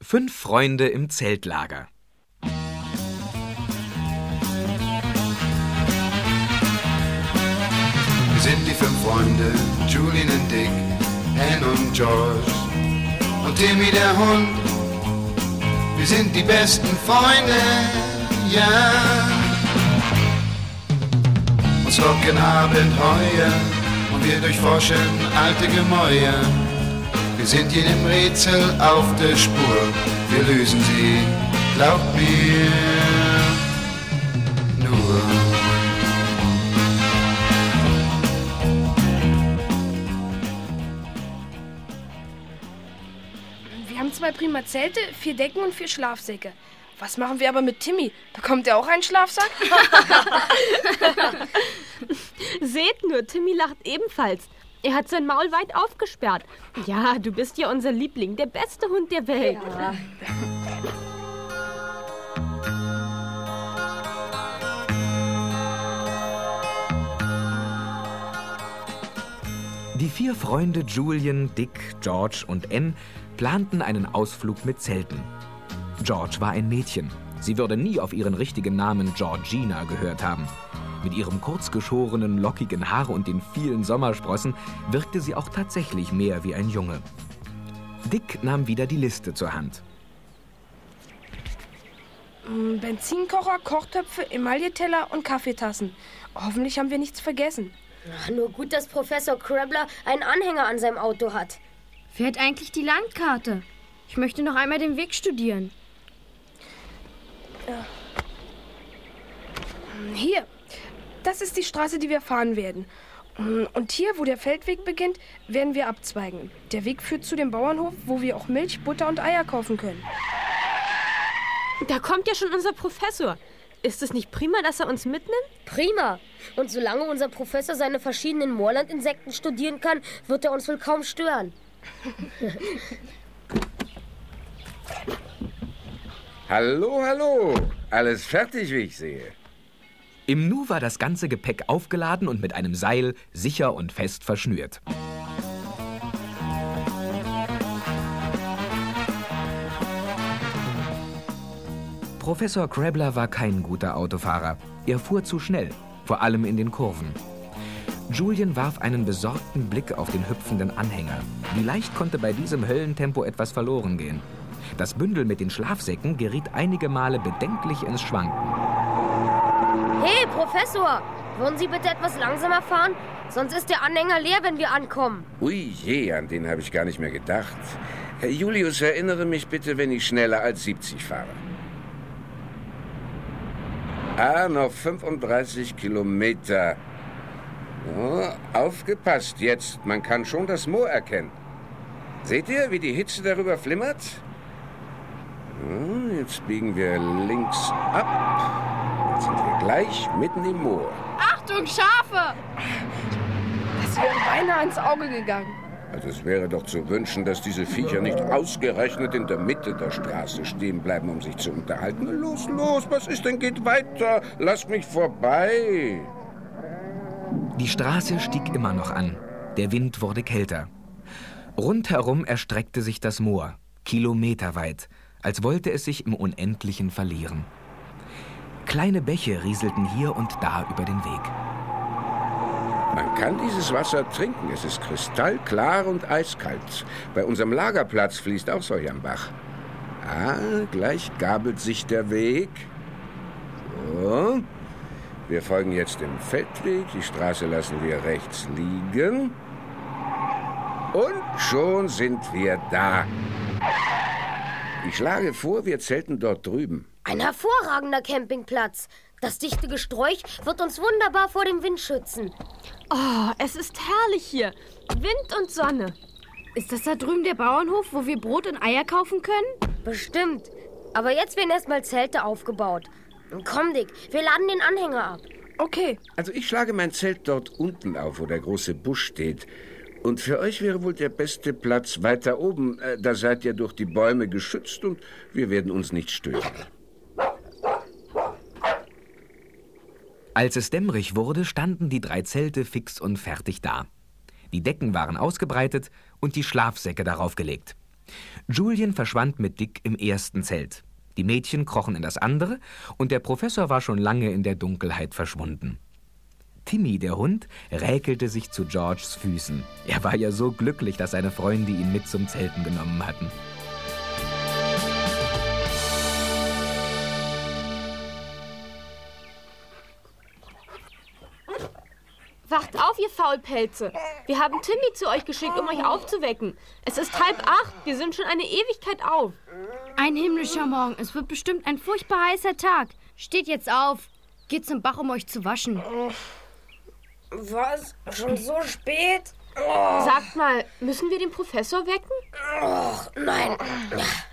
Fünf Freunde im Zeltlager. Wir sind die fünf Freunde, Julian und Dick, Ann und George und Timmy der Hund. Wir sind die besten Freunde, ja. Uns locken Abenteuer und wir durchforschen alte Gemäuer. Wir sind jedem Rätsel auf der Spur, wir lösen sie, glaubt mir, nur. Wir haben zwei prima Zelte, vier Decken und vier Schlafsäcke. Was machen wir aber mit Timmy? Bekommt er auch einen Schlafsack? Seht nur, Timmy lacht ebenfalls. Er hat sein Maul weit aufgesperrt. Ja, du bist ja unser Liebling, der beste Hund der Welt. Die vier Freunde Julian, Dick, George und Ann planten einen Ausflug mit Zelten. George war ein Mädchen. Sie würde nie auf ihren richtigen Namen Georgina gehört haben. Mit ihrem kurzgeschorenen, lockigen Haar und den vielen Sommersprossen wirkte sie auch tatsächlich mehr wie ein Junge. Dick nahm wieder die Liste zur Hand. Mm, Benzinkocher, Kochtöpfe, Emailleteller und Kaffeetassen. Hoffentlich haben wir nichts vergessen. Ach, nur gut, dass Professor Krabler einen Anhänger an seinem Auto hat. Wer hat eigentlich die Landkarte? Ich möchte noch einmal den Weg studieren. Hier, das ist die Straße, die wir fahren werden. Mm, Und hier, wo der Feldweg beginnt, werden wir abzweigen. Der Weg führt zu dem Bauernhof, wo wir auch Milch, Butter und Eier kaufen können. Da kommt ja schon unser Professor. Ist es nicht prima, dass er uns mitnimmt? Prima. Und solange unser Professor seine verschiedenen Moorlandinsekten studieren kann, wird er uns wohl kaum stören. Hallo, hallo. Alles fertig, wie ich sehe. Im Nu war das ganze Gepäck aufgeladen und mit einem Seil sicher und fest verschnürt. Professor Krabler war kein guter Autofahrer. Er fuhr zu schnell, vor allem in den Kurven. Julian warf einen besorgten Blick auf den hüpfenden Anhänger. Wie leicht konnte bei diesem Höllentempo etwas verloren gehen. Das Bündel mit den Schlafsäcken geriet einige Male bedenklich ins Schwanken. Professor! Wollen Sie bitte etwas langsamer fahren? Sonst ist der Anhänger leer, wenn wir ankommen. Ui je, an den habe ich gar nicht mehr gedacht. Herr Julius, erinnere mich bitte, wenn ich schneller als 70 fahre. Ah, noch 35 Kilometer. Oh, aufgepasst jetzt, man kann schon das Moor erkennen. Seht ihr, wie die Hitze darüber flimmert? Hm, Jetzt biegen wir links ab. Jetzt sind wir gleich mitten im Moor. Achtung, Schafe! Das wäre beinahe ins Auge gegangen. Also es wäre doch zu wünschen, dass diese Viecher nicht ausgerechnet in der Mitte der Straße stehen bleiben, um sich zu unterhalten. Los, los, was ist denn? Geht weiter. Lass mich vorbei. Die Straße stieg immer noch an. Der Wind wurde kälter. Rundherum erstreckte sich das Moor, kilometerweit, als wollte es sich im Unendlichen verlieren. Kleine Bäche rieselten hier und da über den Weg. Man kann dieses Wasser trinken. Es ist kristallklar und eiskalt. Bei unserem Lagerplatz fließt auch solch ein Bach. Ah, gleich gabelt sich der Weg. So. Wir folgen jetzt dem Feldweg. Die Straße lassen wir rechts liegen. Und schon sind wir da. Ich schlage vor, wir zelten dort drüben. Ein hervorragender Campingplatz. Das dichte Gesträuch wird uns wunderbar vor dem Wind schützen. Oh, es ist herrlich hier. Wind und Sonne. Ist das da drüben der Bauernhof, wo wir Brot und Eier kaufen können? Bestimmt. Aber jetzt werden erstmal Zelte aufgebaut. Komm, Dick, wir laden den Anhänger ab. Okay, Also ich schlage mein Zelt dort unten auf, wo der große Busch steht. Und für euch wäre wohl der beste Platz weiter oben. Äh, Da seid ihr durch die Bäume geschützt und wir werden uns nicht stören. Als es dämmerig wurde, standen die drei Zelte fix und fertig da. Die Decken waren ausgebreitet und die Schlafsäcke darauf gelegt. Julian verschwand mit Dick im ersten Zelt. Die Mädchen krochen in das andere und der Professor war schon lange in der Dunkelheit verschwunden. Timmy, der Hund, räkelte sich zu Georges Füßen. Er war ja so glücklich, dass seine Freunde ihn mit zum Zelten genommen hatten. Wacht auf, ihr Faulpelze. Wir haben Timmy zu euch geschickt, um euch aufzuwecken. Es ist halb acht. Wir sind schon eine Ewigkeit auf. Ein himmlischer Morgen. Es wird bestimmt ein furchtbar heißer Tag. Steht jetzt auf. Geht zum Bach, um euch zu waschen. Was? Schon so spät? Sagt mal, müssen wir den Professor wecken? Och, nein.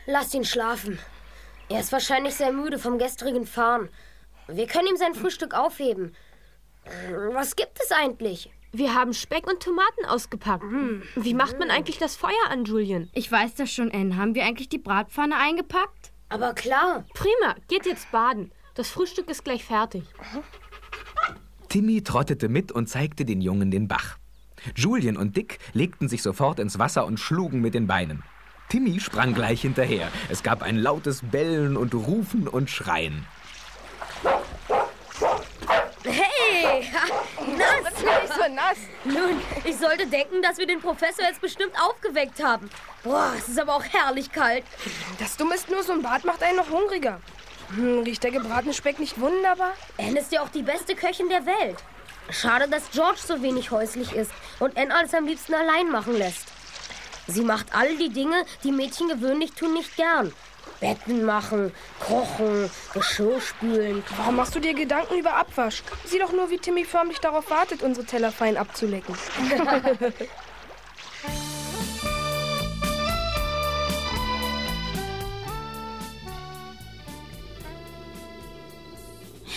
Lasst ihn schlafen. Er ist wahrscheinlich sehr müde vom gestrigen Fahren. Wir können ihm sein Frühstück aufheben. Was gibt es eigentlich? Wir haben Speck und Tomaten ausgepackt. Wie macht man eigentlich das Feuer an, Julian? Ich weiß das schon, Anne. Haben wir eigentlich die Bratpfanne eingepackt? Aber klar. Prima, geht jetzt baden. Das Frühstück ist gleich fertig. Timmy trottete mit und zeigte den Jungen den Bach. Julian und Dick legten sich sofort ins Wasser und schlugen mit den Beinen. Timmy sprang gleich hinterher. Es gab ein lautes Bellen und Rufen und Schreien. Hey, nass. Nicht so nass. Nun, ich sollte denken, dass wir den Professor jetzt bestimmt aufgeweckt haben. Boah, es ist aber auch herrlich kalt. Das Dumme ist nur, so ein Bad macht einen noch hungriger. Hm, riecht der gebratene Speck nicht wunderbar? Anne ist ja auch die beste Köchin der Welt. Schade, dass George so wenig häuslich ist und Anne alles am liebsten allein machen lässt. Sie macht all die Dinge, die Mädchen gewöhnlich tun, nicht gern. Betten machen, kochen, Geschirr spülen. Warum machst du dir Gedanken über Abwasch? Sieh doch nur, wie Timmy förmlich darauf wartet, unsere Teller fein abzulecken.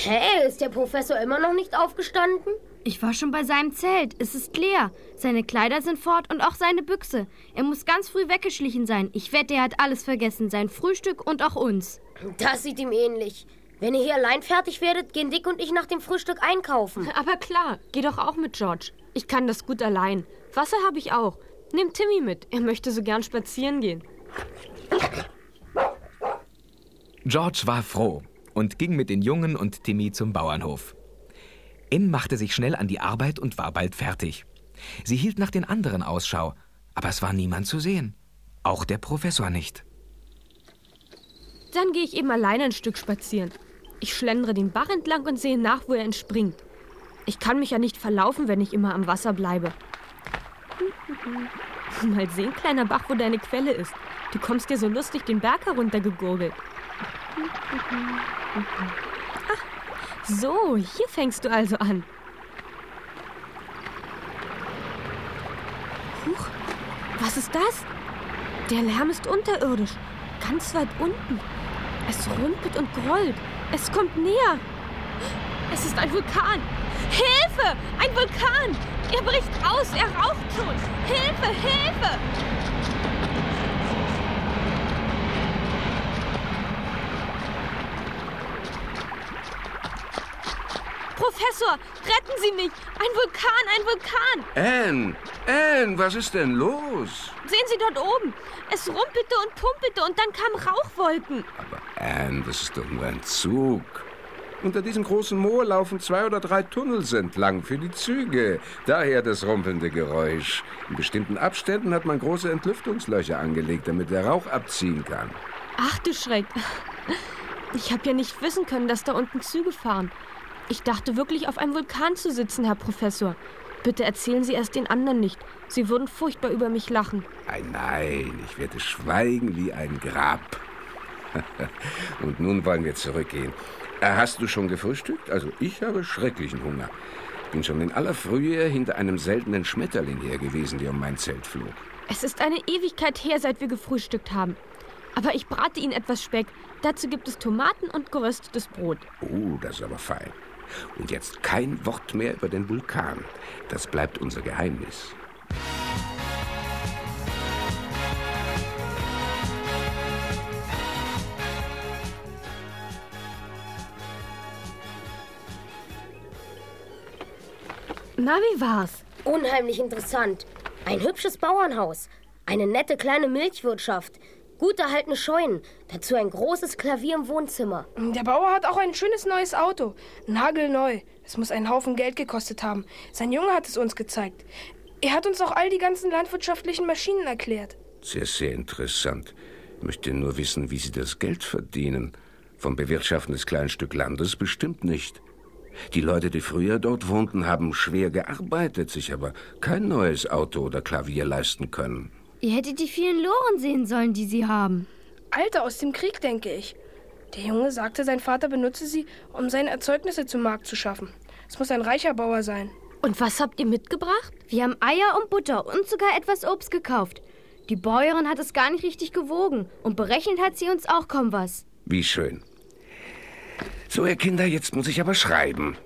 Hey, ist der Professor immer noch nicht aufgestanden? Ich war schon bei seinem Zelt. Es ist leer. Seine Kleider sind fort und auch seine Büchse. Er muss ganz früh weggeschlichen sein. Ich wette, er hat alles vergessen. Sein Frühstück und auch uns. Das sieht ihm ähnlich. Wenn ihr hier allein fertig werdet, gehen Dick und ich nach dem Frühstück einkaufen. Aber klar, geh doch auch mit George. Ich kann das gut allein. Wasser habe ich auch. Nimm Timmy mit. Er möchte so gern spazieren gehen. George war froh und ging mit den Jungen und Timmy zum Bauernhof. In machte sich schnell an die Arbeit und war bald fertig. Sie hielt nach den anderen Ausschau, aber es war niemand zu sehen. Auch der Professor nicht. Dann gehe ich eben alleine ein Stück spazieren. Ich schlendere den Bach entlang und sehe nach, wo er entspringt. Ich kann mich ja nicht verlaufen, wenn ich immer am Wasser bleibe. Mal sehen, kleiner Bach, wo deine Quelle ist. Du kommst dir so lustig den Berg heruntergegurgelt. Ach, so, hier fängst du also an. Huch, was ist das? Der Lärm ist unterirdisch, ganz weit unten. Es rumpelt und grollt. Es kommt näher. Es ist ein Vulkan. Hilfe! Ein Vulkan! Er bricht aus, er raucht schon. Hilfe, Hilfe! Professor, retten Sie mich! Ein Vulkan, ein Vulkan! Anne, Anne, was ist denn los? Sehen Sie dort oben. Es rumpelte und pumpelte und dann kamen Rauchwolken. Aber Anne, das ist doch nur ein Zug. Unter diesem großen Moor laufen zwei oder drei Tunnels entlang für die Züge. Daher das rumpelnde Geräusch. In bestimmten Abständen hat man große Entlüftungslöcher angelegt, damit der Rauch abziehen kann. Ach du Schreck. Ich habe ja nicht wissen können, dass da unten Züge fahren. Ich dachte wirklich, auf einem Vulkan zu sitzen, Herr Professor. Bitte erzählen Sie erst den anderen nicht. Sie würden furchtbar über mich lachen. Nein, nein, ich werde schweigen wie ein Grab. Und nun wollen wir zurückgehen. Äh, Hast du schon gefrühstückt? Also ich habe schrecklichen Hunger. Bin schon in aller Frühe hinter einem seltenen Schmetterling her gewesen, der um mein Zelt flog. Es ist eine Ewigkeit her, seit wir gefrühstückt haben. Aber ich brate Ihnen etwas Speck. Dazu gibt es Tomaten und geröstetes Brot. Oh, das ist aber fein. Und jetzt kein Wort mehr über den Vulkan. Das bleibt unser Geheimnis. Na, wie war's? Unheimlich interessant. Ein hübsches Bauernhaus. Eine nette kleine Milchwirtschaft. Gut erhaltene Scheunen. Dazu ein großes Klavier im Wohnzimmer. Der Bauer hat auch ein schönes neues Auto. Nagelneu. Es muss einen Haufen Geld gekostet haben. Sein Junge hat es uns gezeigt. Er hat uns auch all die ganzen landwirtschaftlichen Maschinen erklärt. Sehr, sehr interessant. Ich möchte nur wissen, wie Sie das Geld verdienen. Vom Bewirtschaften des kleinen Stück Landes bestimmt nicht. Die Leute, die früher dort wohnten, haben schwer gearbeitet, sich aber kein neues Auto oder Klavier leisten können. Ihr hättet die vielen Loren sehen sollen, die sie haben. Alte aus dem Krieg, denke ich. Der Junge sagte, sein Vater benutze sie, um seine Erzeugnisse zum Markt zu schaffen. Es muss ein reicher Bauer sein. Und was habt ihr mitgebracht? Wir haben Eier und Butter und sogar etwas Obst gekauft. Die Bäuerin hat es gar nicht richtig gewogen und berechnet hat sie uns auch kaum was. Wie schön. So, ihr Kinder, jetzt muss ich aber schreiben.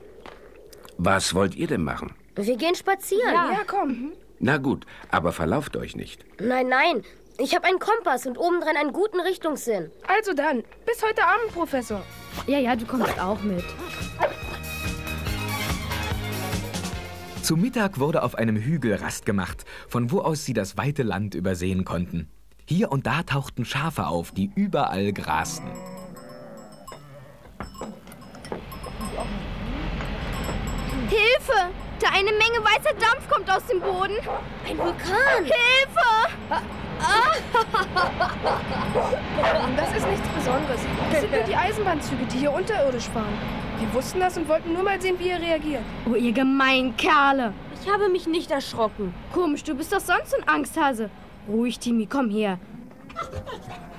Was wollt ihr denn machen? Wir gehen spazieren. Ja, komm. Na gut, aber verlauft euch nicht. Nein, nein. Ich habe einen Kompass und obendran einen guten Richtungssinn. Also dann, bis heute Abend, Professor. Ja, ja, du kommst auch mit. Zu Mittag wurde auf einem Hügel Rast gemacht, von wo aus sie das weite Land übersehen konnten. Hier und da tauchten Schafe auf, die überall grasten. Hilfe! Da eine Menge weißer Dampf kommt aus dem Boden. Ein Vulkan. Hilfe! Das ist nichts Besonderes. Das sind nur die Eisenbahnzüge, die hier unterirdisch fahren. Wir wussten das und wollten nur mal sehen, wie ihr reagiert. Oh, ihr gemeinen Kerle. Ich habe mich nicht erschrocken. Komisch, du bist doch sonst ein Angsthase. Ruhig, Timmy, komm her.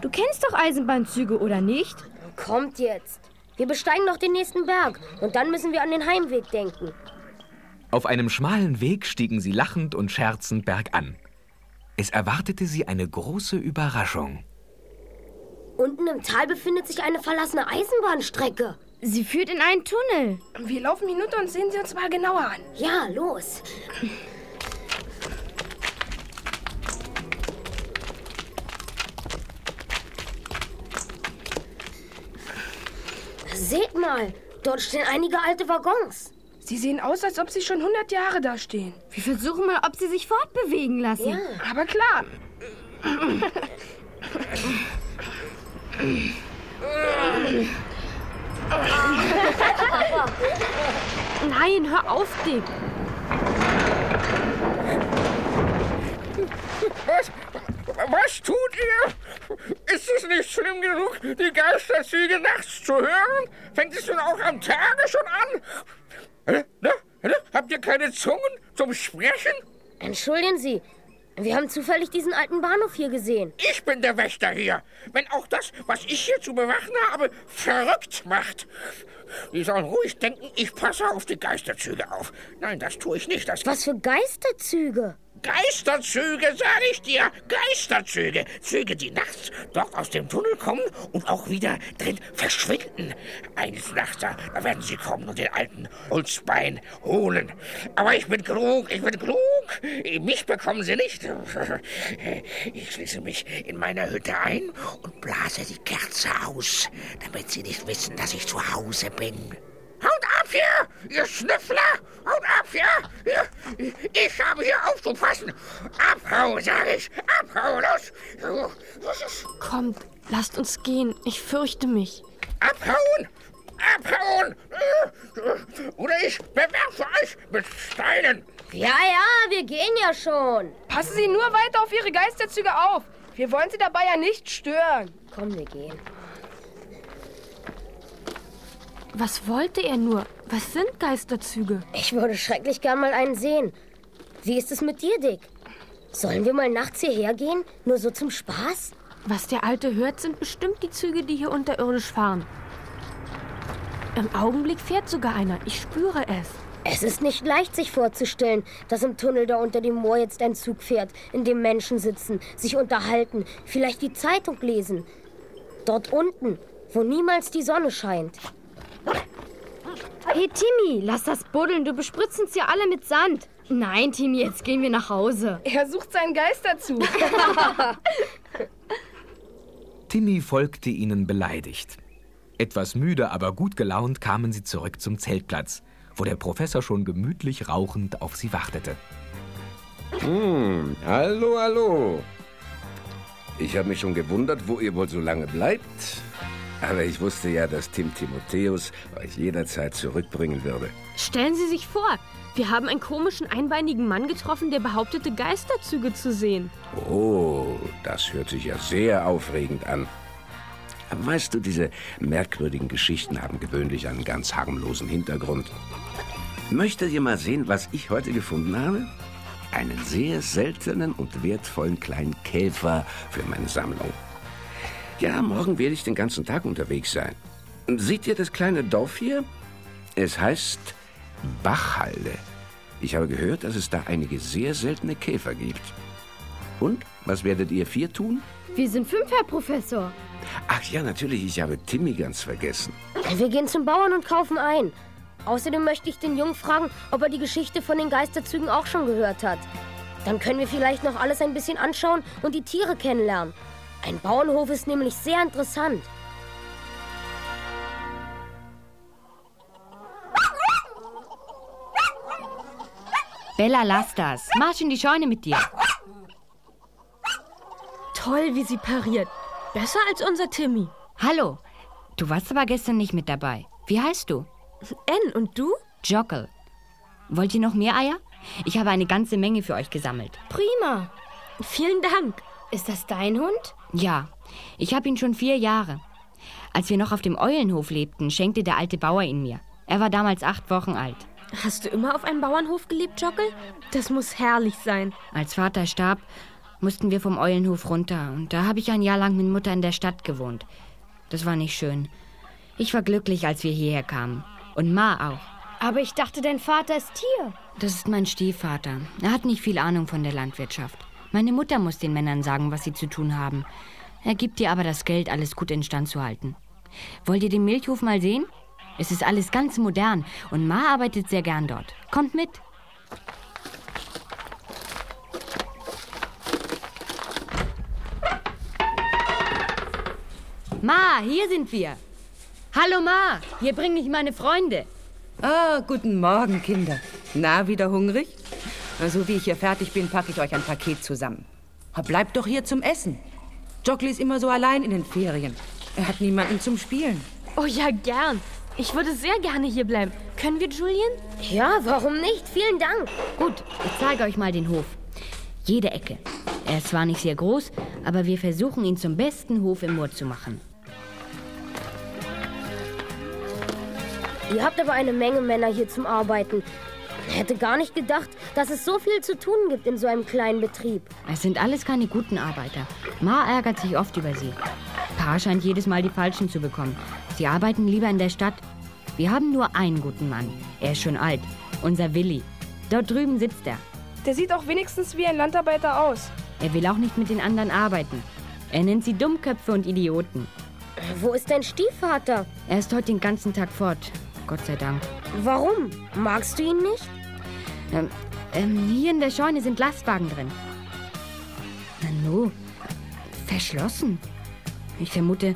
Du kennst doch Eisenbahnzüge, oder nicht? Kommt jetzt. Wir besteigen noch den nächsten Berg und dann müssen wir an den Heimweg denken. Auf einem schmalen Weg stiegen sie lachend und scherzend bergan. Es erwartete sie eine große Überraschung. Unten im Tal befindet sich eine verlassene Eisenbahnstrecke. Sie führt in einen Tunnel. Wir laufen hinunter und sehen sie uns mal genauer an. Ja, los. Seht mal, dort stehen einige alte Waggons. Sie sehen aus, als ob sie schon 100 Jahre da stehen. Wir versuchen mal, ob sie sich fortbewegen lassen. Ja. Aber klar, Nein, hör auf, Dick. Was? Was tut ihr? Ist es nicht schlimm genug, die Geisterzüge nachts zu hören? Fängt es nun auch am Tage schon an? Na, na, habt ihr keine Zungen zum Sprechen? Entschuldigen Sie, wir haben zufällig diesen alten Bahnhof hier gesehen. Ich bin der Wächter hier. Wenn auch das, was ich hier zu bewachen habe, verrückt macht. Die sollen ruhig denken, ich passe auf die Geisterzüge auf. Nein, das tue ich nicht. Das Was für Geisterzüge? Geisterzüge, sage ich dir. Geisterzüge. Züge, die nachts dort aus dem Tunnel kommen und auch wieder drin verschwinden. Eines Nachts, da werden sie kommen und den alten Holzbein holen. Aber ich bin klug, ich bin klug. Mich bekommen sie nicht. Ich schließe mich in meiner Hütte ein und blase die Kerze aus, damit sie nicht wissen, dass ich zu Hause bin. Hier, ihr Schnüffler! Haut ab hier! Ihr- Ich habe hier aufzupassen! Abhauen, sag ich! Abhauen, los! Kommt, lasst uns gehen. Ich fürchte mich. Abhauen! Abhauen! Oder ich bewerfe euch mit Steinen! Ja, ja, wir gehen ja schon. passen Sie nur weiter auf Ihre Geisterzüge auf. Wir wollen Sie dabei ja nicht stören. Komm, wir gehen. Was wollte er nur? Was sind Geisterzüge? Ich würde schrecklich gern mal einen sehen. Wie ist es mit dir, Dick? Sollen wir mal nachts hierher gehen? Nur so zum Spaß? Was der Alte hört, sind bestimmt die Züge, die hier unterirdisch fahren. Im Augenblick fährt sogar einer. Ich spüre es. Es ist nicht leicht, sich vorzustellen, dass im Tunnel da unter dem Moor jetzt ein Zug fährt, in dem Menschen sitzen, sich unterhalten, vielleicht die Zeitung lesen. Dort unten, wo niemals die Sonne scheint. Hey, Timmy, lass das buddeln. Du bespritzt uns ja alle mit Sand. Nein, Timmy, jetzt gehen wir nach Hause. Er sucht seinen Geisterzug. Timmy folgte ihnen beleidigt. Etwas müde, aber gut gelaunt kamen sie zurück zum Zeltplatz, wo der Professor schon gemütlich rauchend auf sie wartete. Hm, hallo, hallo. Ich habe mich schon gewundert, wo ihr wohl so lange bleibt. Aber ich wusste ja, dass Tim Timotheus euch jederzeit zurückbringen würde. Stellen Sie sich vor, wir haben einen komischen einbeinigen Mann getroffen, der behauptete, Geisterzüge zu sehen. Oh, das hört sich ja sehr aufregend an. Weißt du, diese merkwürdigen Geschichten haben gewöhnlich einen ganz harmlosen Hintergrund. Möchtet ihr mal sehen, was ich heute gefunden habe? Einen sehr seltenen und wertvollen kleinen Käfer für meine Sammlung. Ja, morgen werde ich den ganzen Tag unterwegs sein. Seht ihr das kleine Dorf hier? Es heißt Bachhalde. Ich habe gehört, dass es da einige sehr seltene Käfer gibt. Und, was werdet ihr vier tun? Wir sind fünf, Herr Professor. Ach ja, natürlich, ich habe Timmy ganz vergessen. Wir gehen zum Bauern und kaufen ein. Außerdem möchte ich den Jungen fragen, ob er die Geschichte von den Geisterzügen auch schon gehört hat. Dann können wir vielleicht noch alles ein bisschen anschauen und die Tiere kennenlernen. Ein Bauernhof ist nämlich sehr interessant. Bella, lass das. Marsch in die Scheune mit dir. Toll, wie sie pariert. Besser als unser Timmy. Hallo. Du warst aber gestern nicht mit dabei. Wie heißt du? N, und du? Jockel. Wollt ihr noch mehr Eier? Ich habe eine ganze Menge für euch gesammelt. Prima. Vielen Dank. Ist das dein Hund? Ja, ich habe ihn schon vier Jahre. Als wir noch auf dem Eulenhof lebten, schenkte der alte Bauer ihn mir. Er war damals acht Wochen alt. Hast du immer auf einem Bauernhof gelebt, Jockel? Das muss herrlich sein. Als Vater starb, mussten wir vom Eulenhof runter und da habe ich ein Jahr lang mit Mutter in der Stadt gewohnt. Das war nicht schön. Ich war glücklich, als wir hierher kamen. Und Ma auch. Aber ich dachte, dein Vater ist hier. Das ist mein Stiefvater. Er hat nicht viel Ahnung von der Landwirtschaft. Meine Mutter muss den Männern sagen, was sie zu tun haben. Er gibt dir aber das Geld, alles gut instand zu halten. Wollt ihr den Milchhof mal sehen? Es ist alles ganz modern und Ma arbeitet sehr gern dort. Kommt mit. Ma, hier sind wir. Hallo Ma, hier bringe ich meine Freunde. Ah, guten Morgen, Kinder. Na, wieder hungrig? So wie ich hier fertig bin, packe ich euch ein Paket zusammen. Bleibt doch hier zum Essen. Jockli ist immer so allein in den Ferien. Er hat niemanden zum Spielen. Oh ja, gern. Ich würde sehr gerne hier bleiben. Können wir, Julian? Ja, warum nicht? Vielen Dank. Gut, ich zeige euch mal den Hof. Jede Ecke. Er ist zwar nicht sehr groß, aber wir versuchen ihn zum besten Hof im Moor zu machen. Ihr habt aber eine Menge Männer hier zum Arbeiten. Ich hätte gar nicht gedacht, dass es so viel zu tun gibt in so einem kleinen Betrieb. Es sind alles keine guten Arbeiter. Ma ärgert sich oft über sie. Pa scheint jedes Mal die Falschen zu bekommen. Sie arbeiten lieber in der Stadt. Wir haben nur einen guten Mann. Er ist schon alt. Unser Willi. Dort drüben sitzt er. Der sieht auch wenigstens wie ein Landarbeiter aus. Er will auch nicht mit den anderen arbeiten. Er nennt sie Dummköpfe und Idioten. Wo ist dein Stiefvater? Er ist heute den ganzen Tag fort. Gott sei Dank. Warum? Magst du ihn nicht? Ähm, ähm, hier in der Scheune sind Lastwagen drin. Nanu, verschlossen. Ich vermute,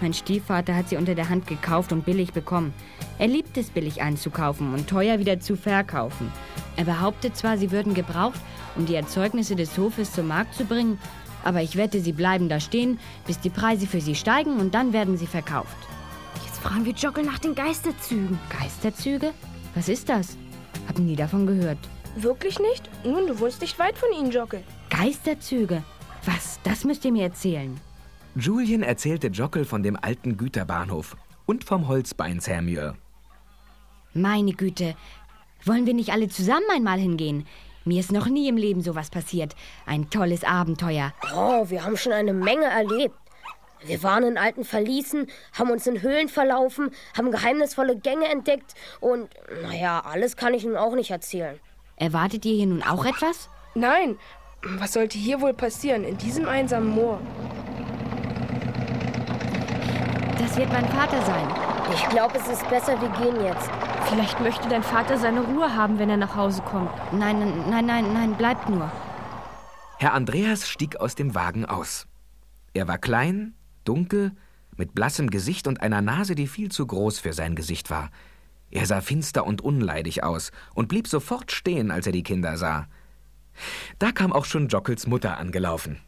mein Stiefvater hat sie unter der Hand gekauft und billig bekommen. Er liebt es, billig einzukaufen und teuer wieder zu verkaufen. Er behauptet zwar, sie würden gebraucht, um die Erzeugnisse des Hofes zum Markt zu bringen, aber ich wette, sie bleiben da stehen, bis die Preise für sie steigen und dann werden sie verkauft. Fragen wir Jockel nach den Geisterzügen. Geisterzüge? Was ist das? Hab nie davon gehört. Wirklich nicht? Nun, du wohnst nicht weit von ihnen, Jockel. Geisterzüge? Was? Das müsst ihr mir erzählen. Julien erzählte Jockel von dem alten Güterbahnhof und vom Holzbeinshermieur. Meine Güte, wollen wir nicht alle zusammen einmal hingehen? Mir ist noch nie im Leben sowas passiert. Ein tolles Abenteuer. Oh, wir haben schon eine Menge erlebt. Wir waren in alten Verließen, haben uns in Höhlen verlaufen, haben geheimnisvolle Gänge entdeckt und, naja, alles kann ich nun auch nicht erzählen. Erwartet ihr hier nun auch etwas? Nein. Was sollte hier wohl passieren, in diesem einsamen Moor? Das wird mein Vater sein. Ich glaube, es ist besser, wir gehen jetzt. Vielleicht möchte dein Vater seine Ruhe haben, wenn er nach Hause kommt. Nein, nein, nein, nein, bleibt nur. Herr Andreas stieg aus dem Wagen aus. Er war klein, dunkel, mit blassem Gesicht und einer Nase, die viel zu groß für sein Gesicht war. Er sah finster und unleidig aus und blieb sofort stehen, als er die Kinder sah. Da kam auch schon Jockels Mutter angelaufen.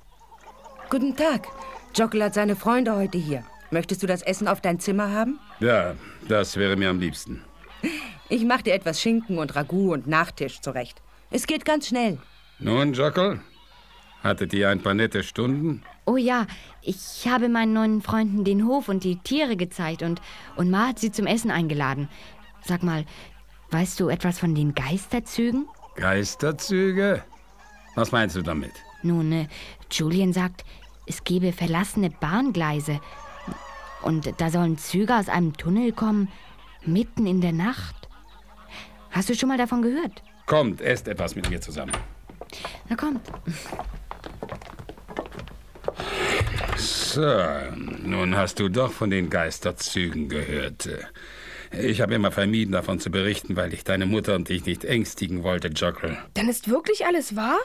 Guten Tag. Jockel hat seine Freunde heute hier. Möchtest du das Essen auf dein Zimmer haben? Ja, das wäre mir am liebsten. Ich mache dir etwas Schinken und Ragout und Nachtisch zurecht. Es geht ganz schnell. Nun, Jockel, hattet ihr ein paar nette Stunden? Oh ja, ich habe meinen neuen Freunden den Hof und die Tiere gezeigt und, und Ma hat sie zum Essen eingeladen. Sag mal, weißt du etwas von den Geisterzügen? Geisterzüge? Was meinst du damit? Nun, äh, Julian sagt, es gebe verlassene Bahngleise. Und da sollen Züge aus einem Tunnel kommen, mitten in der Nacht. Hast du schon mal davon gehört? Kommt, esst etwas mit mir zusammen. Na kommt. So, nun hast du doch von den Geisterzügen gehört. Ich habe immer vermieden, davon zu berichten, weil ich deine Mutter und dich nicht ängstigen wollte, Jockel. Dann ist wirklich alles wahr?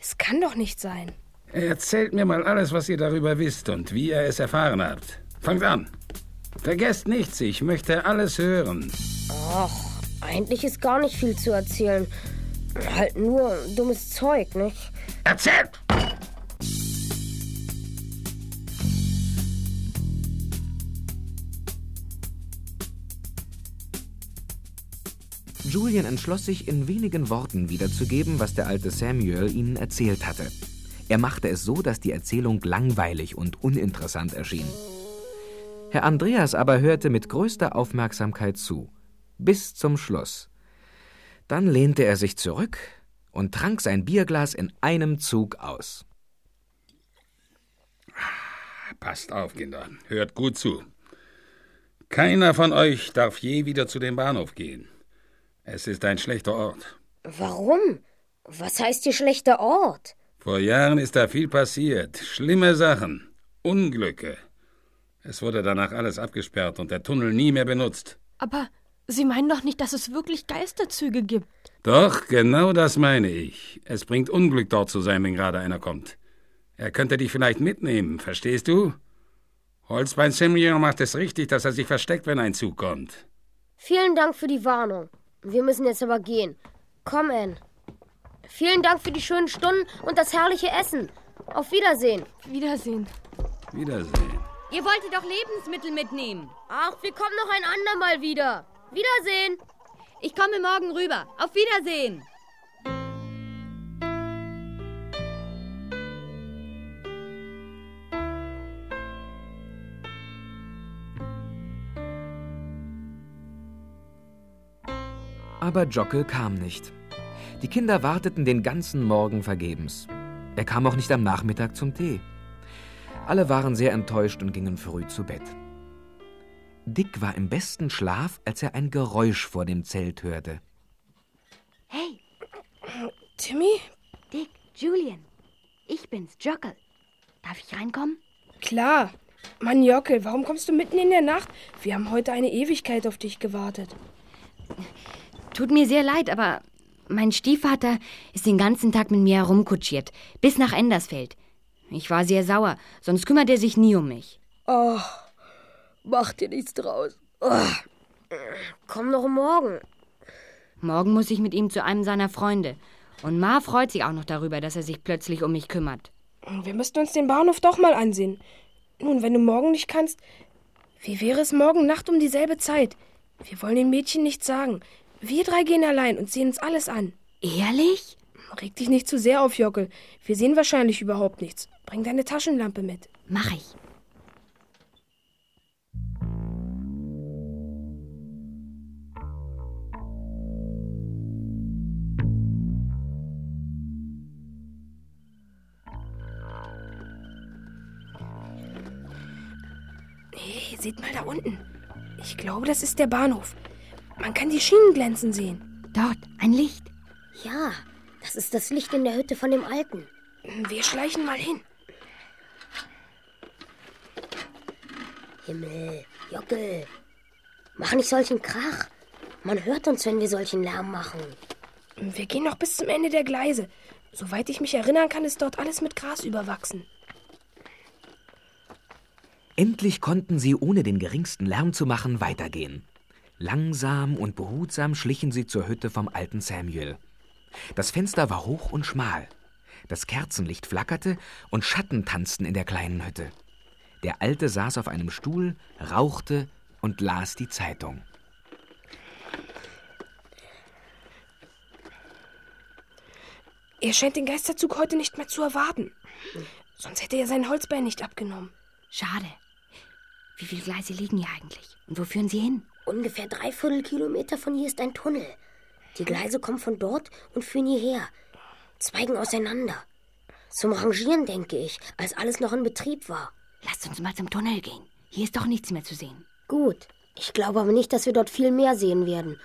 Es kann doch nicht sein. Erzählt mir mal alles, was ihr darüber wisst und wie ihr es erfahren habt. Fangt an. Vergesst nichts, ich möchte alles hören. Ach, eigentlich ist gar nicht viel zu erzählen. Halt nur dummes Zeug, nicht? Erzählt! Julian entschloss sich, in wenigen Worten wiederzugeben, was der alte Samuel ihnen erzählt hatte. Er machte es so, dass die Erzählung langweilig und uninteressant erschien. Herr Andreas aber hörte mit größter Aufmerksamkeit zu, bis zum Schluss. Dann lehnte er sich zurück und trank sein Bierglas in einem Zug aus. Passt auf, Kinder, hört gut zu. Keiner von euch darf je wieder zu dem Bahnhof gehen. Es ist ein schlechter Ort. Warum? Was heißt hier schlechter Ort? Vor Jahren ist da viel passiert. Schlimme Sachen. Unglücke. Es wurde danach alles abgesperrt und der Tunnel nie mehr benutzt. Aber Sie meinen doch nicht, dass es wirklich Geisterzüge gibt. Doch, genau das meine ich. Es bringt Unglück, dort zu sein, wenn gerade einer kommt. Er könnte dich vielleicht mitnehmen, verstehst du? Holzbein Samuel macht es richtig, dass er sich versteckt, wenn ein Zug kommt. Vielen Dank für die Warnung. Wir müssen jetzt aber gehen. Komm, Ann. Vielen Dank für die schönen Stunden und das herrliche Essen. Auf Wiedersehen. Wiedersehen. Wiedersehen. Ihr wolltet doch Lebensmittel mitnehmen. Ach, wir kommen noch ein andermal wieder. Wiedersehen. Ich komme morgen rüber. Auf Wiedersehen. Aber Jockel kam nicht. Die Kinder warteten den ganzen Morgen vergebens. Er kam auch nicht am Nachmittag zum Tee. Alle waren sehr enttäuscht und gingen früh zu Bett. Dick war im besten Schlaf, als er ein Geräusch vor dem Zelt hörte. Hey, Timmy? Dick, Julian. Ich bin's, Jockel. Darf ich reinkommen? Klar. Mann, Jockel, warum kommst du mitten in der Nacht? Wir haben heute eine Ewigkeit auf dich gewartet. Tut mir sehr leid, aber mein Stiefvater ist den ganzen Tag mit mir herumkutschiert, bis nach Endersfeld. Ich war sehr sauer, sonst kümmert er sich nie um mich. Oh, mach dir nichts draus. Oh. Komm noch morgen. Morgen muss ich mit ihm zu einem seiner Freunde. Und Ma freut sich auch noch darüber, dass er sich plötzlich um mich kümmert. Wir müssten uns den Bahnhof doch mal ansehen. Nun, wenn du morgen nicht kannst, wie wäre es morgen Nacht um dieselbe Zeit? Wir wollen den Mädchen nichts sagen. Wir drei gehen allein und sehen uns alles an. Ehrlich? Reg dich nicht zu sehr auf, Jockel. Wir sehen wahrscheinlich überhaupt nichts. Bring deine Taschenlampe mit. Mach ich. Hey, seht mal da unten. Ich glaube, das ist der Bahnhof. Man kann die Schienen glänzen sehen. Dort, ein Licht. Ja, das ist das Licht in der Hütte von dem Alten. Wir schleichen mal hin. Himmel, Jockel. Mach nicht solchen Krach. Man hört uns, wenn wir solchen Lärm machen. Wir gehen noch bis zum Ende der Gleise. Soweit ich mich erinnern kann, ist dort alles mit Gras überwachsen. Endlich konnten sie, ohne den geringsten Lärm zu machen, weitergehen. Langsam und behutsam schlichen sie zur Hütte vom alten Samuel. Das Fenster war hoch und schmal. Das Kerzenlicht flackerte und Schatten tanzten in der kleinen Hütte. Der Alte saß auf einem Stuhl, rauchte und las die Zeitung. Er scheint den Geisterzug heute nicht mehr zu erwarten. Sonst hätte er sein Holzbein nicht abgenommen. Schade. Wie viele Gleise liegen hier eigentlich? Und wo führen sie hin? Ungefähr dreiviertel Kilometer von hier ist ein Tunnel. Die Gleise kommen von dort und führen hierher. Zweigen auseinander. Zum Rangieren, denke ich, als alles noch in Betrieb war. Lasst uns mal zum Tunnel gehen. Hier ist doch nichts mehr zu sehen. Gut. Ich glaube aber nicht, dass wir dort viel mehr sehen werden.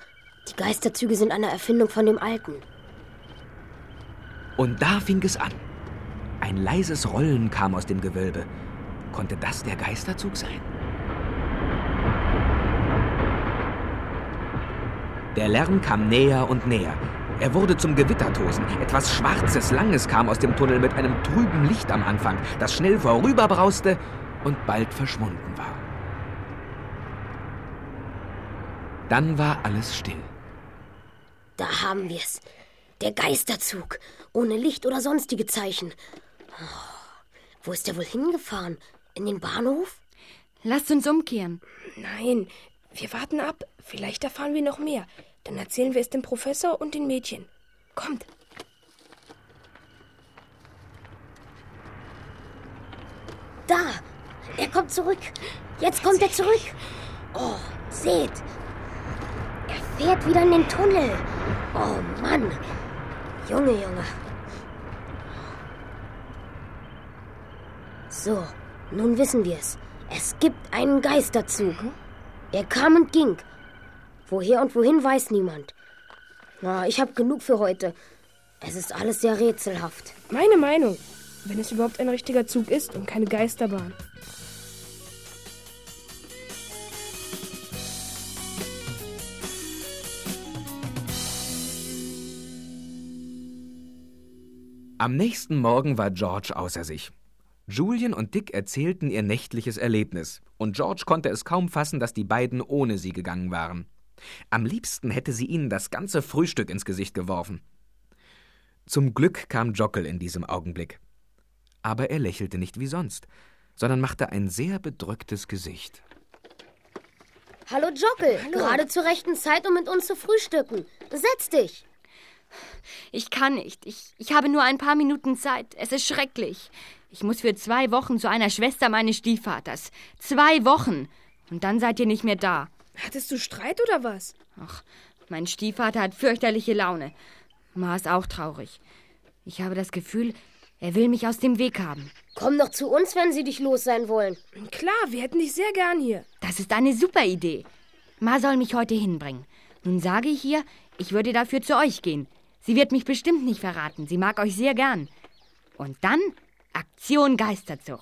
Die Geisterzüge sind eine Erfindung von dem Alten. Und da fing es an. Ein leises Rollen kam aus dem Gewölbe. Konnte das der Geisterzug sein? Der Lärm kam näher und näher. Er wurde zum Gewittertosen. Etwas Schwarzes, Langes kam aus dem Tunnel mit einem trüben Licht am Anfang, das schnell vorüberbrauste und bald verschwunden war. Dann war alles still. Da haben wir's. Der Geisterzug. Ohne Licht oder sonstige Zeichen. Oh, wo ist er wohl hingefahren? In den Bahnhof? Lasst uns umkehren. Nein, wir warten ab. Vielleicht erfahren wir noch mehr. Dann erzählen wir es dem Professor und den Mädchen. Kommt. Da! Er kommt zurück. Jetzt kommt er zurück. Oh, seht. Er fährt wieder in den Tunnel. Oh Mann. Junge, Junge. So, nun wissen wir es. Es gibt einen Geisterzug. Er kam und ging. Woher und wohin weiß niemand. Na, ich habe genug für heute. Es ist alles sehr rätselhaft. Meine Meinung. Wenn es überhaupt ein richtiger Zug ist und keine Geisterbahn. Am nächsten Morgen war George außer sich. Julian und Dick erzählten ihr nächtliches Erlebnis, und George konnte es kaum fassen, dass die beiden ohne sie gegangen waren. Am liebsten hätte sie ihnen das ganze Frühstück ins Gesicht geworfen. Zum Glück kam Jockel in diesem Augenblick. Aber er lächelte nicht wie sonst, sondern machte ein sehr bedrücktes Gesicht. Hallo Jockel, gerade zur rechten Zeit, um mit uns zu frühstücken. Setz dich. Ich kann nicht. Ich, ich habe nur ein paar Minuten Zeit. Es ist schrecklich. Ich muss für zwei Wochen zu einer Schwester meines Stiefvaters. Zwei Wochen. Und dann seid ihr nicht mehr da. Hattest du Streit oder was? Ach, mein Stiefvater hat fürchterliche Laune. Ma ist auch traurig. Ich habe das Gefühl, er will mich aus dem Weg haben. Komm doch zu uns, wenn sie dich los sein wollen. Klar, wir hätten dich sehr gern hier. Das ist eine super Idee. Ma soll mich heute hinbringen. Nun sage ich ihr, ich würde dafür zu euch gehen. Sie wird mich bestimmt nicht verraten. Sie mag euch sehr gern. Und dann Aktion Geisterzug.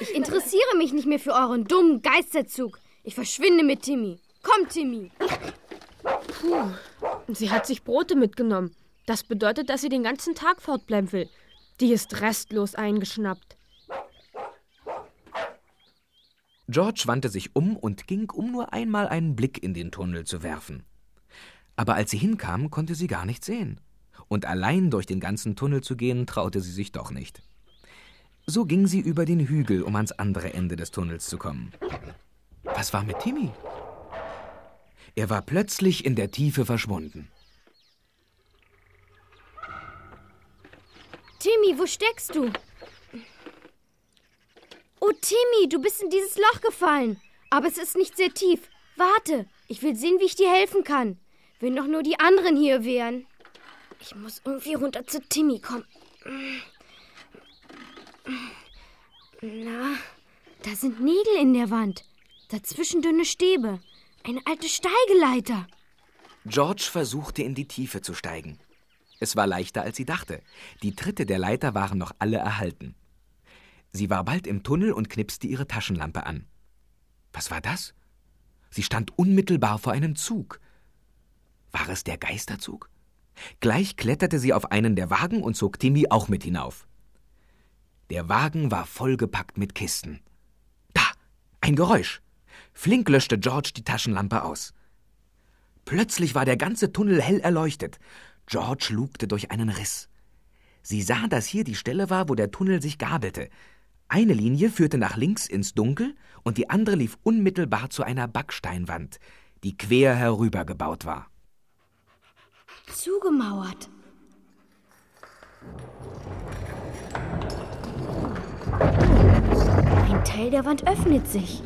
Ich interessiere mich nicht mehr für euren dummen Geisterzug. Ich verschwinde mit Timmy. Komm, Timmy. Puh. Sie hat sich Brote mitgenommen. Das bedeutet, dass sie den ganzen Tag fortbleiben will. Die ist restlos eingeschnappt. George wandte sich um und ging, um nur einmal einen Blick in den Tunnel zu werfen. Aber als sie hinkam, konnte sie gar nicht sehen. Und allein durch den ganzen Tunnel zu gehen, traute sie sich doch nicht. So ging sie über den Hügel, um ans andere Ende des Tunnels zu kommen. Was war mit Timmy? Er war plötzlich in der Tiefe verschwunden. Timmy, wo steckst du? Oh, Timmy, du bist in dieses Loch gefallen. Aber es ist nicht sehr tief. Warte, ich will sehen, wie ich dir helfen kann. Wenn doch nur die anderen hier wären. Ich muss irgendwie runter zu Timmy kommen. Na, da sind Nägel in der Wand. Dazwischen dünne Stäbe. Eine alte Steigeleiter. George versuchte in die Tiefe zu steigen. Es war leichter, als sie dachte. Die Tritte der Leiter waren noch alle erhalten. Sie war bald im Tunnel und knipste ihre Taschenlampe an. Was war das? Sie stand unmittelbar vor einem Zug. War es der Geisterzug? Gleich kletterte sie auf einen der Wagen und zog Timmy auch mit hinauf. Der Wagen war vollgepackt mit Kisten. Da, ein Geräusch. Flink löschte George die Taschenlampe aus. Plötzlich war der ganze Tunnel hell erleuchtet. George lugte durch einen Riss. Sie sah, dass hier die Stelle war, wo der Tunnel sich gabelte. Eine Linie führte nach links ins Dunkel und die andere lief unmittelbar zu einer Backsteinwand, die quer herübergebaut war. Zugemauert. Ein Teil der Wand öffnet sich.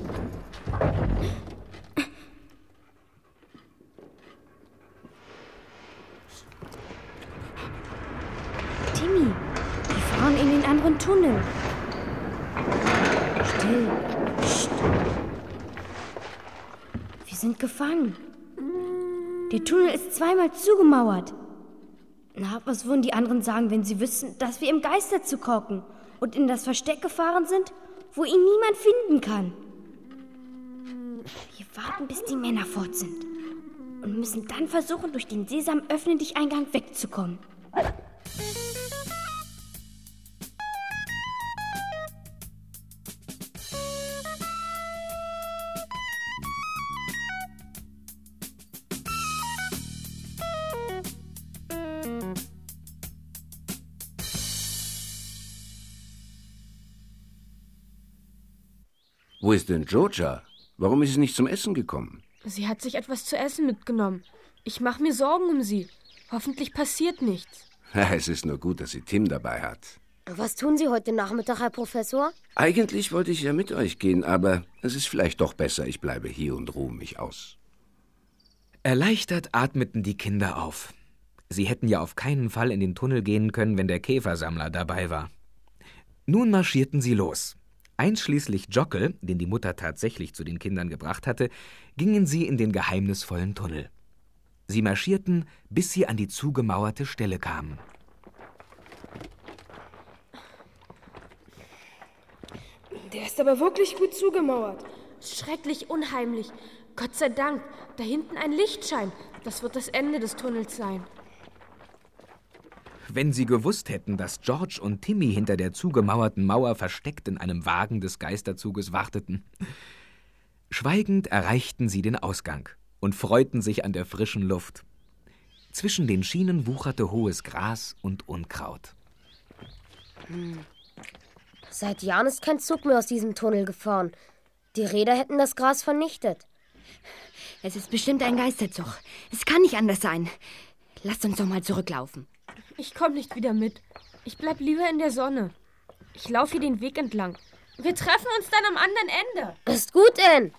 Timmy, die fahren in den anderen Tunnel. Still. Psst. Wir sind gefangen. Der Tunnel ist zweimal zugemauert. Na, was würden die anderen sagen, wenn sie wüssten, dass wir im Geisterzug hocken und in das Versteck gefahren sind, wo ihn niemand finden kann? Warten, bis die Männer fort sind und müssen dann versuchen, durch den Sesam öffne dich Eingang wegzukommen. Wo ist denn Georgia? Warum ist sie nicht zum Essen gekommen? Sie hat sich etwas zu essen mitgenommen. Ich mache mir Sorgen um sie. Hoffentlich passiert nichts. Es ist nur gut, dass sie Tim dabei hat. Was tun Sie heute Nachmittag, Herr Professor? Eigentlich wollte ich ja mit euch gehen, aber es ist vielleicht doch besser, ich bleibe hier und ruhe mich aus. Erleichtert atmeten die Kinder auf. Sie hätten ja auf keinen Fall in den Tunnel gehen können, wenn der Käfersammler dabei war. Nun marschierten sie los. Einschließlich Jockel, den die Mutter tatsächlich zu den Kindern gebracht hatte, gingen sie in den geheimnisvollen Tunnel. Sie marschierten, bis sie an die zugemauerte Stelle kamen. Der ist aber wirklich gut zugemauert. Schrecklich unheimlich. Gott sei Dank, da hinten ein Lichtschein. Das wird das Ende des Tunnels sein. Wenn sie gewusst hätten, dass George und Timmy hinter der zugemauerten Mauer versteckt in einem Wagen des Geisterzuges warteten. Schweigend erreichten sie den Ausgang und freuten sich an der frischen Luft. Zwischen den Schienen wucherte hohes Gras und Unkraut. Seit Jahren ist kein Zug mehr aus diesem Tunnel gefahren. Die Räder hätten das Gras vernichtet. Es ist bestimmt ein Geisterzug. Es kann nicht anders sein. Lasst uns doch mal zurücklaufen. Ich komme nicht wieder mit. Ich bleib lieber in der Sonne. Ich laufe hier den Weg entlang. Wir treffen uns dann am anderen Ende. Ist gut, Ann.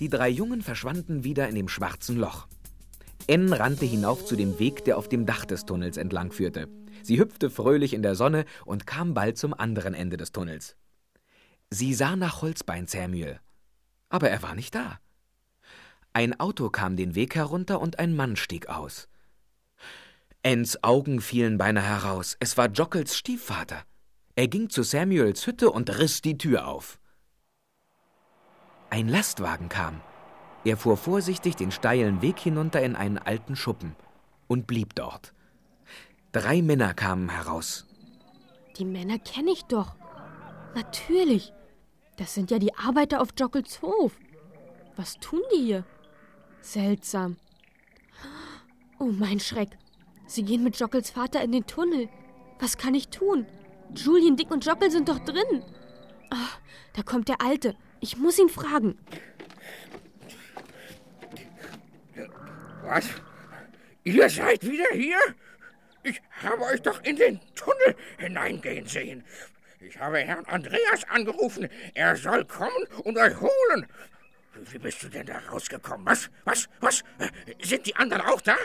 Die drei Jungen verschwanden wieder in dem schwarzen Loch. N rannte hinauf zu dem Weg, der auf dem Dach des Tunnels entlang führte. Sie hüpfte fröhlich in der Sonne und kam bald zum anderen Ende des Tunnels. Sie sah nach Holzbein Samuel, aber er war nicht da. Ein Auto kam den Weg herunter und ein Mann stieg aus. Ens Augen fielen beinahe heraus. Es war Jockels Stiefvater. Er ging zu Samuels Hütte und riss die Tür auf. Ein Lastwagen kam. Er fuhr vorsichtig den steilen Weg hinunter in einen alten Schuppen und blieb dort. Drei Männer kamen heraus. Die Männer kenne ich doch. Natürlich. Das sind ja die Arbeiter auf Jockels Hof. Was tun die hier? Seltsam. Oh, mein Schreck. Sie gehen mit Jockels Vater in den Tunnel. Was kann ich tun? Julian, Dick und Jockel sind doch drin. Ah, da kommt der Alte. Ich muss ihn fragen. Was? Ihr seid wieder hier? Ich habe euch doch in den Tunnel hineingehen sehen. Ich habe Herrn Andreas angerufen. Er soll kommen und euch holen. Wie bist du denn da rausgekommen? Was? Was? Was? Sind die anderen auch da?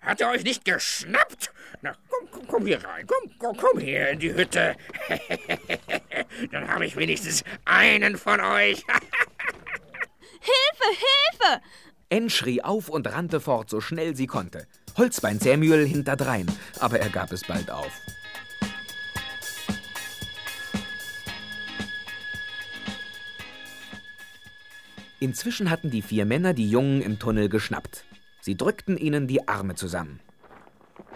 Hat er euch nicht geschnappt? Na, komm, komm, komm hier rein. Komm, komm, komm hier in die Hütte. Dann habe ich wenigstens einen von euch. Hilfe, Hilfe! Ann schrie auf und rannte fort, so schnell sie konnte. Holzbein Samuel hinterdrein, aber er gab es bald auf. Inzwischen hatten die vier Männer die Jungen im Tunnel geschnappt. Sie drückten ihnen die Arme zusammen.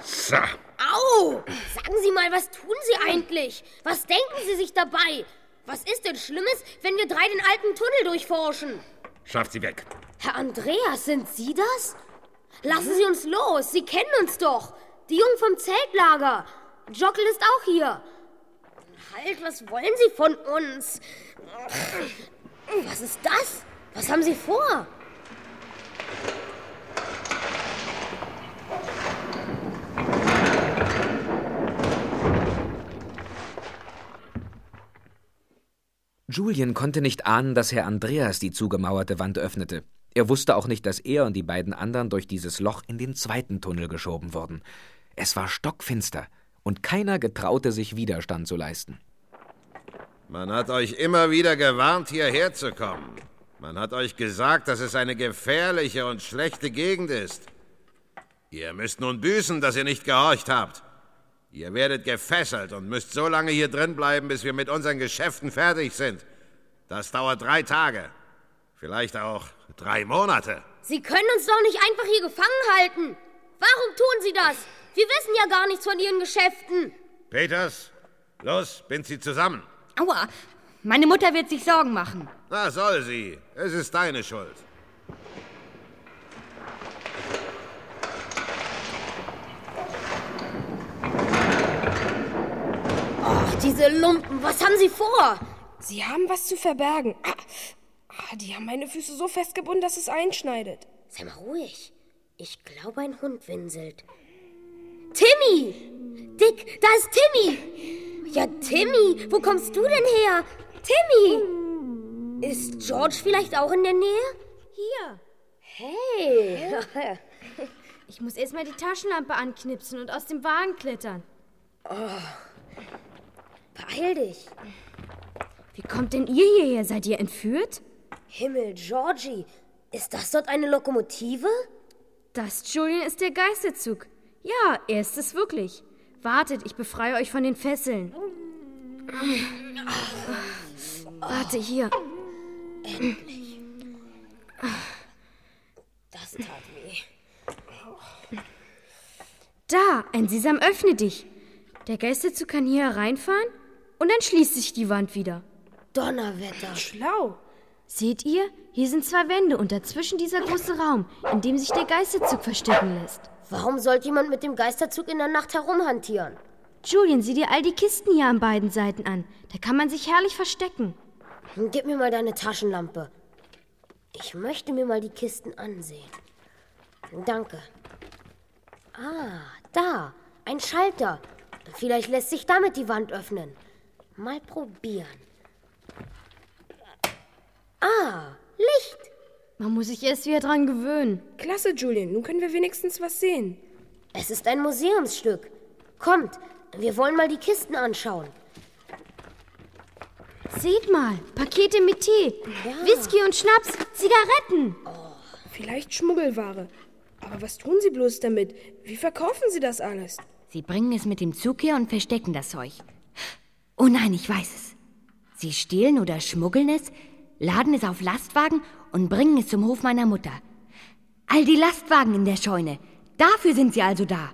So. Au! Sagen Sie mal, was tun Sie eigentlich? Was denken Sie sich dabei? Was ist denn Schlimmes, wenn wir drei den alten Tunnel durchforschen? Schafft sie weg. Herr Andreas, sind Sie das? Lassen Sie uns los. Sie kennen uns doch. Die Jungen vom Zeltlager. Jockel ist auch hier. Halt, was wollen Sie von uns? Was ist das? Was haben Sie vor? Julian konnte nicht ahnen, dass Herr Andreas die zugemauerte Wand öffnete. Er wusste auch nicht, dass er und die beiden anderen durch dieses Loch in den zweiten Tunnel geschoben wurden. Es war stockfinster, und keiner getraute sich Widerstand zu leisten. Man hat euch immer wieder gewarnt, hierher zu kommen. Man hat euch gesagt, dass es eine gefährliche und schlechte Gegend ist. Ihr müsst nun büßen, dass ihr nicht gehorcht habt. Ihr werdet gefesselt und müsst so lange hier drin bleiben, bis wir mit unseren Geschäften fertig sind. Das dauert drei Tage. Vielleicht auch drei Monate. Sie können uns doch nicht einfach hier gefangen halten. Warum tun Sie das? Wir wissen ja gar nichts von Ihren Geschäften. Peters, los, bind sie zusammen. Aua, meine Mutter wird sich Sorgen machen. Na, soll sie. Es ist deine Schuld. Ach, diese Lumpen, was haben Sie vor? Sie haben was zu verbergen. Ah, ah, die haben meine Füße so festgebunden, dass es einschneidet. Sei mal ruhig. Ich glaube, ein Hund winselt. Timmy! Dick, da ist Timmy! Ja, Timmy, wo kommst du denn her? Timmy! Ist George vielleicht auch in der Nähe? Hier. Hey! Ich muss erst mal die Taschenlampe anknipsen und aus dem Wagen klettern. Beeil dich. Wie kommt denn ihr hierher? Seid ihr entführt? Himmel, Georgie, ist das dort eine Lokomotive? Das, Julian, ist der Geisterzug. Ja, er ist es wirklich. Wartet, ich befreie euch von den Fesseln. Warte, hier. Das tat weh. Da, ein Sesam, öffne dich. Der Geisterzug kann hier hereinfahren und dann schließt sich die Wand wieder. Donnerwetter. Schlau. Seht ihr? Hier sind zwei Wände und dazwischen dieser große Raum, in dem sich der Geisterzug verstecken lässt. Warum sollte jemand mit dem Geisterzug in der Nacht herumhantieren? Julian, sieh dir all die Kisten hier an beiden Seiten an. Da kann man sich herrlich verstecken. Gib mir mal deine Taschenlampe. Ich möchte mir mal die Kisten ansehen. Danke. Ah, da. Ein Schalter. Vielleicht lässt sich damit die Wand öffnen. Mal probieren. Ah, Licht. Man muss sich erst wieder dran gewöhnen. Klasse, Julian. Nun können wir wenigstens was sehen. Es ist ein Museumsstück. Kommt, wir wollen mal die Kisten anschauen. Seht mal, Pakete mit Tee, Whisky und Schnaps, Zigaretten. Vielleicht Schmuggelware. Aber was tun Sie bloß damit? Wie verkaufen Sie das alles? Sie bringen es mit dem Zug her und verstecken das Zeug. Oh nein, ich weiß es. Sie stehlen oder schmuggeln es, laden es auf Lastwagen und bringen es zum Hof meiner Mutter. All die Lastwagen in der Scheune. Dafür sind sie also da.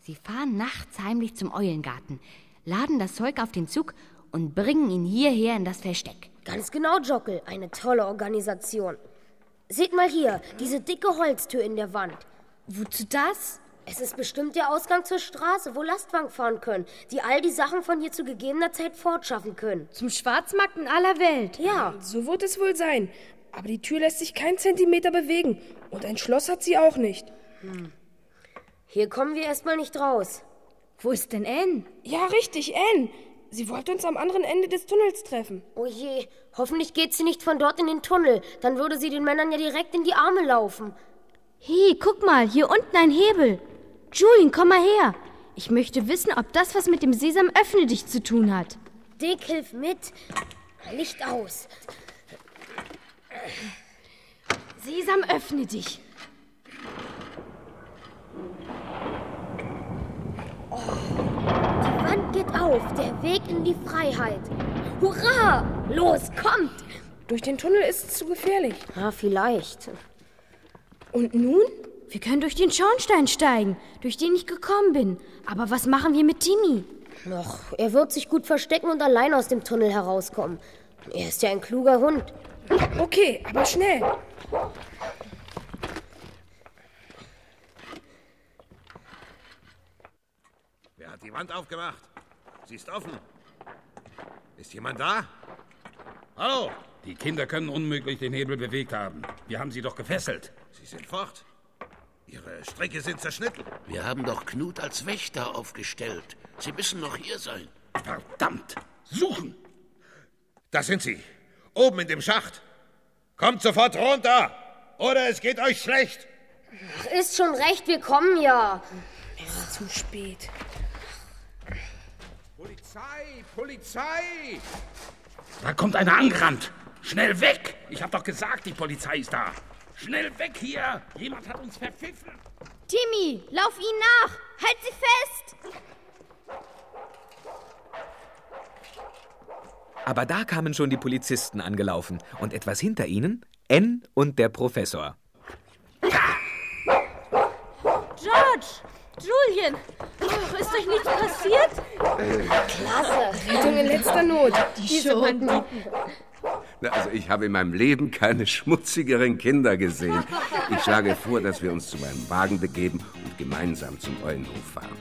Sie fahren nachts heimlich zum Eulengarten, laden das Zeug auf den Zug und bringen ihn hierher in das Versteck. Ganz genau, Jockel. Eine tolle Organisation. Seht mal hier, diese dicke Holztür in der Wand. Wozu das? Es ist bestimmt der Ausgang zur Straße, wo Lastwagen fahren können, die all die Sachen von hier zu gegebener Zeit fortschaffen können. Zum Schwarzmarkt in aller Welt. Ja, So wird es wohl sein. Aber die Tür lässt sich keinen Zentimeter bewegen. Und ein Schloss hat sie auch nicht. hier kommen wir erstmal nicht raus. Wo ist denn Anne? Ja, richtig, Anne. Sie wollte uns am anderen Ende des Tunnels treffen. Oh je, hoffentlich geht sie nicht von dort in den Tunnel. Dann würde sie den Männern ja direkt in die Arme laufen. Hey, guck mal, hier unten ein Hebel. Julian, komm mal her. Ich möchte wissen, ob das was mit dem Sesam öffne dich zu tun hat. Dick, hilf mit. Licht aus. Sesam, öffne dich. Die Wand geht auf, der Weg in die Freiheit. Hurra! Los, kommt! Durch den Tunnel ist es zu gefährlich. Ja, vielleicht. Und nun? Wir können durch den Schornstein steigen, durch den ich gekommen bin. Aber was machen wir mit Timmy? Noch, er wird sich gut verstecken und allein aus dem Tunnel herauskommen. Er ist ja ein kluger Hund. Okay, aber schnell. Wer hat die Wand aufgemacht? Sie ist offen. Ist jemand da? Hallo! Die Kinder können unmöglich den Hebel bewegt haben. Wir haben sie doch gefesselt. Sie sind fort. Ihre Stricke sind zerschnitten. Wir haben doch Knut als Wächter aufgestellt. Sie müssen noch hier sein. Verdammt! Suchen! Da sind sie. Oben in dem Schacht. Kommt sofort runter! Oder es geht euch schlecht! Ist schon recht, wir kommen ja. Es ist zu spät. Polizei! Polizei! Da kommt einer angerannt. Schnell weg! Ich hab doch gesagt, die Polizei ist da. Schnell weg hier! Jemand hat uns verpfiffen. Timmy, lauf ihnen nach! Halt sie fest! Aber da kamen schon die Polizisten angelaufen und etwas hinter ihnen N und der Professor. George! Julian! Oh, ist euch nichts passiert? Klasse. Rettung in letzter Not. Diese Banditen. Na, also ich habe in meinem Leben keine schmutzigeren Kinder gesehen. Ich schlage vor, dass wir uns zu meinem Wagen begeben und gemeinsam zum Eulenhof fahren.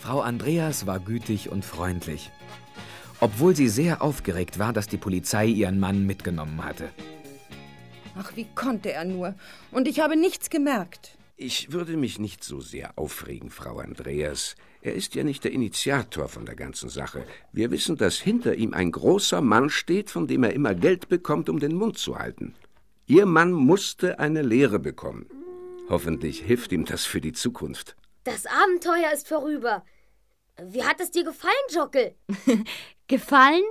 Frau Andreas war gütig und freundlich. Obwohl sie sehr aufgeregt war, dass die Polizei ihren Mann mitgenommen hatte. Ach, wie konnte er nur? Und ich habe nichts gemerkt. Ich würde mich nicht so sehr aufregen, Frau Andreas. Er ist ja nicht der Initiator von der ganzen Sache. Wir wissen, dass hinter ihm ein großer Mann steht, von dem er immer Geld bekommt, um den Mund zu halten. Ihr Mann musste eine Lehre bekommen. Hoffentlich hilft ihm das für die Zukunft. Das Abenteuer ist vorüber. Wie hat es dir gefallen, Jockel? Gefallen?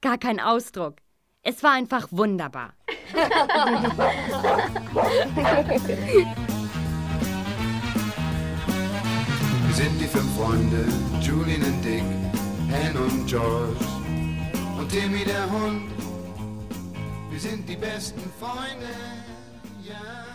Gar kein Ausdruck. Es war einfach wunderbar. sind die fünf Freunde, Julian und Dick, Hen und George und Timmy der Hund. Wir sind die besten Freunde, ja.